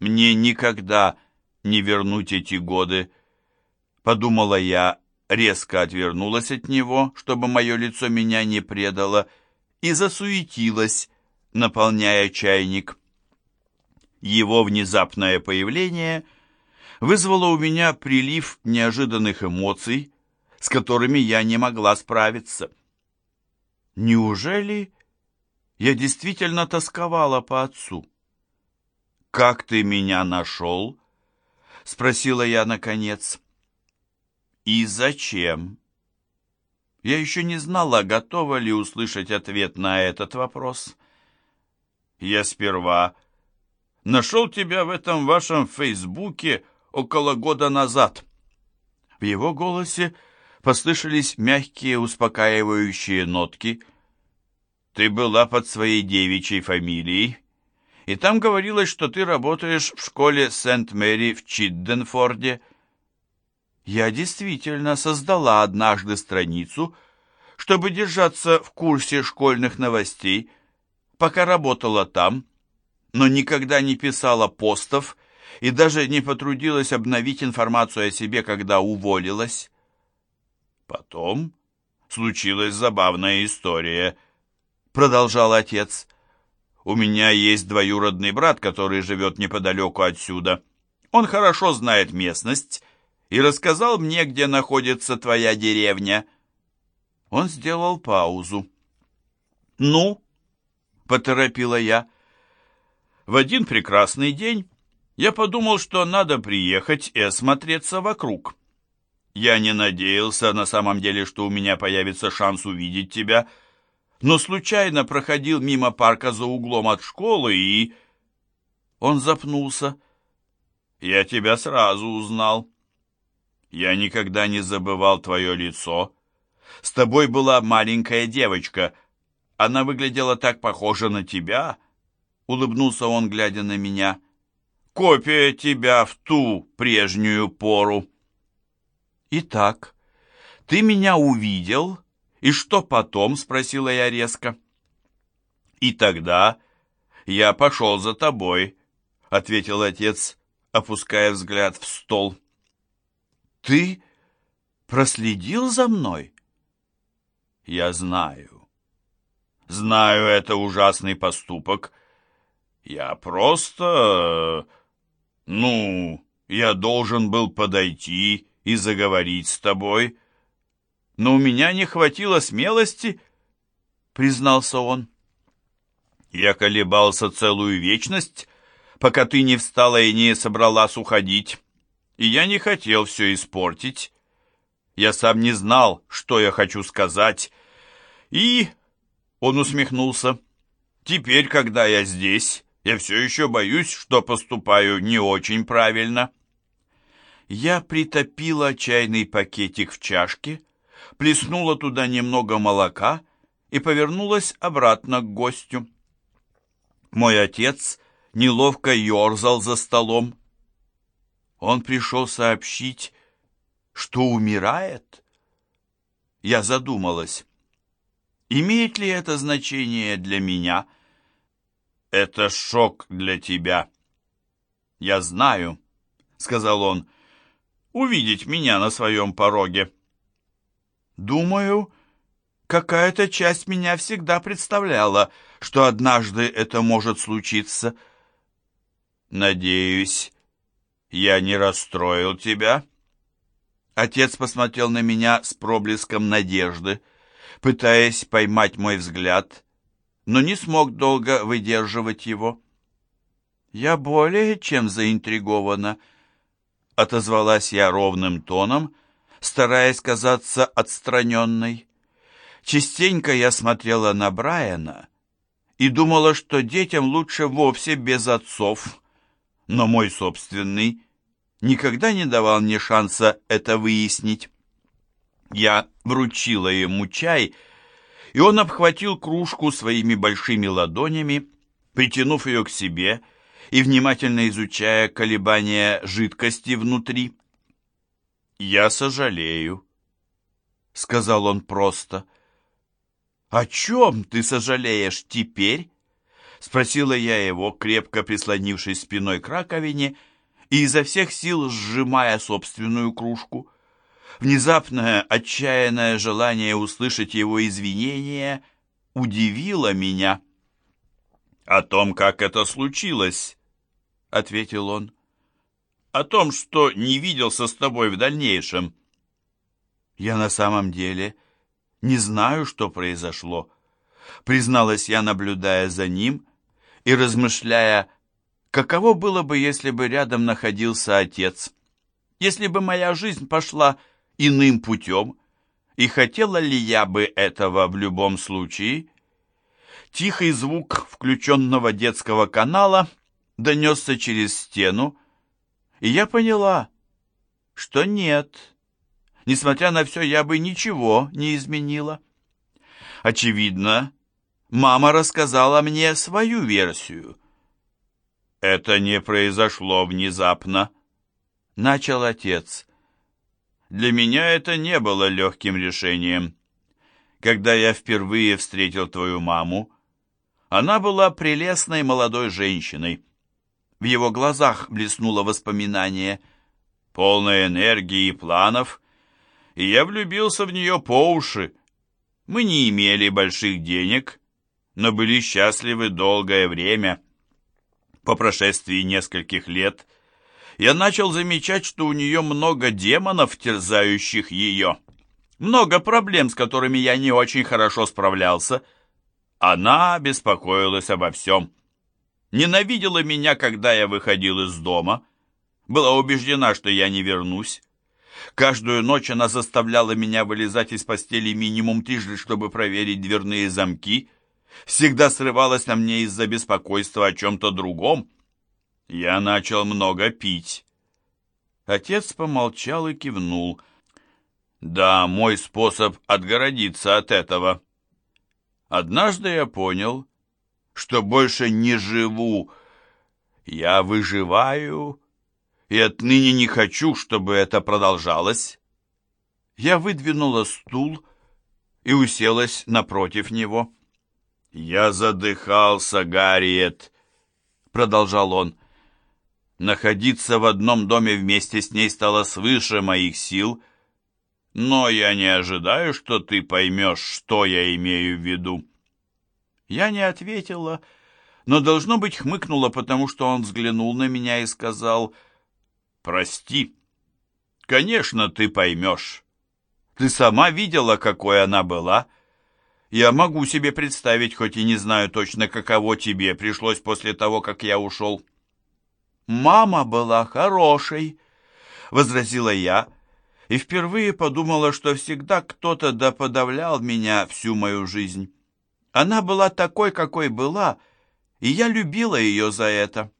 Мне никогда не вернуть эти годы, подумала я, резко отвернулась от него, чтобы мое лицо меня не предало, и засуетилась, наполняя чайник. Его внезапное появление вызвало у меня прилив неожиданных эмоций, с которыми я не могла справиться. Неужели я действительно тосковала по отцу? «Как ты меня нашел?» — спросила я наконец. «И зачем?» Я еще не знала, готова ли услышать ответ на этот вопрос. «Я сперва нашел тебя в этом вашем Фейсбуке около года назад». В его голосе послышались мягкие успокаивающие нотки. «Ты была под своей девичьей фамилией, и там говорилось, что ты работаешь в школе Сент-Мэри в Чидденфорде. Я действительно создала однажды страницу, чтобы держаться в курсе школьных новостей, пока работала там, но никогда не писала постов и даже не потрудилась обновить информацию о себе, когда уволилась. Потом случилась забавная история, продолжал отец. У меня есть двоюродный брат, который живет неподалеку отсюда. Он хорошо знает местность и рассказал мне, где находится твоя деревня. Он сделал паузу. «Ну?» — поторопила я. В один прекрасный день я подумал, что надо приехать и осмотреться вокруг. Я не надеялся на самом деле, что у меня появится шанс увидеть тебя, — но случайно проходил мимо парка за углом от школы и... Он запнулся. «Я тебя сразу узнал. Я никогда не забывал твое лицо. С тобой была маленькая девочка. Она выглядела так похожа на тебя». Улыбнулся он, глядя на меня. «Копия тебя в ту прежнюю пору». «Итак, ты меня увидел?» «И что потом?» — спросила я резко. «И тогда я пошел за тобой», — ответил отец, опуская взгляд в стол. «Ты проследил за мной?» «Я знаю. Знаю, это ужасный поступок. Я просто... Ну, я должен был подойти и заговорить с тобой» но у меня не хватило смелости, признался он. Я колебался целую вечность, пока ты не встала и не собралась уходить, и я не хотел все испортить. Я сам не знал, что я хочу сказать, и... Он усмехнулся. «Теперь, когда я здесь, я все еще боюсь, что поступаю не очень правильно». Я притопила чайный пакетик в чашке, плеснула туда немного молока и повернулась обратно к гостю. Мой отец неловко ерзал за столом. Он пришел сообщить, что умирает? Я задумалась. Имеет ли это значение для меня? Это шок для тебя. Я знаю, сказал он, увидеть меня на своем пороге. Думаю, какая-то часть меня всегда представляла, что однажды это может случиться. Надеюсь, я не расстроил тебя? Отец посмотрел на меня с проблеском надежды, пытаясь поймать мой взгляд, но не смог долго выдерживать его. «Я более чем заинтригована», — отозвалась я ровным тоном, стараясь казаться отстраненной. Частенько я смотрела на Брайана и думала, что детям лучше вовсе без отцов, но мой собственный никогда не давал мне шанса это выяснить. Я вручила ему чай, и он обхватил кружку своими большими ладонями, притянув ее к себе и внимательно изучая колебания жидкости внутри. «Я сожалею», — сказал он просто. «О чем ты сожалеешь теперь?» Спросила я его, крепко прислонившись спиной к раковине и изо всех сил сжимая собственную кружку. Внезапное отчаянное желание услышать его извинения удивило меня. «О том, как это случилось», — ответил он. «О том, что не виделся с тобой в дальнейшем». «Я на самом деле не знаю, что произошло», — призналась я, наблюдая за ним и размышляя, каково было бы, если бы рядом находился отец, если бы моя жизнь пошла иным путем, и хотела ли я бы этого в любом случае. Тихий звук включенного детского канала донесся через стену, и я поняла, что нет. Несмотря на все, я бы ничего не изменила. Очевидно, мама рассказала мне свою версию. «Это не произошло внезапно», — начал отец. «Для меня это не было легким решением. Когда я впервые встретил твою маму, она была прелестной молодой женщиной. В его глазах блеснуло воспоминание, полное энергии и планов, и я влюбился в нее по уши. Мы не имели больших денег, но были счастливы долгое время. По прошествии нескольких лет я начал замечать, что у нее много демонов, терзающих ее. Много проблем, с которыми я не очень хорошо справлялся. Она беспокоилась обо всем. Ненавидела меня, когда я выходил из дома. Была убеждена, что я не вернусь. Каждую ночь она заставляла меня вылезать из постели минимум трижды, чтобы проверить дверные замки — всегда срывалась на мне из-за беспокойства о чем-то другом. Я начал много пить. Отец помолчал и кивнул. Да, мой способ отгородиться от этого. Однажды я понял, что больше не живу. Я выживаю, и отныне не хочу, чтобы это продолжалось. Я выдвинула стул и уселась напротив него. «Я задыхался, Гарриет», — продолжал он. «Находиться в одном доме вместе с ней стало свыше моих сил, но я не ожидаю, что ты поймешь, что я имею в виду». Я не ответила, но, должно быть, хмыкнула, потому что он взглянул на меня и сказал «Прости, конечно, ты поймешь. Ты сама видела, какой она была». Я могу себе представить, хоть и не знаю точно, каково тебе пришлось после того, как я ушел. «Мама была хорошей», — возразила я, и впервые подумала, что всегда кто-то да подавлял меня всю мою жизнь. Она была такой, какой была, и я любила ее за это.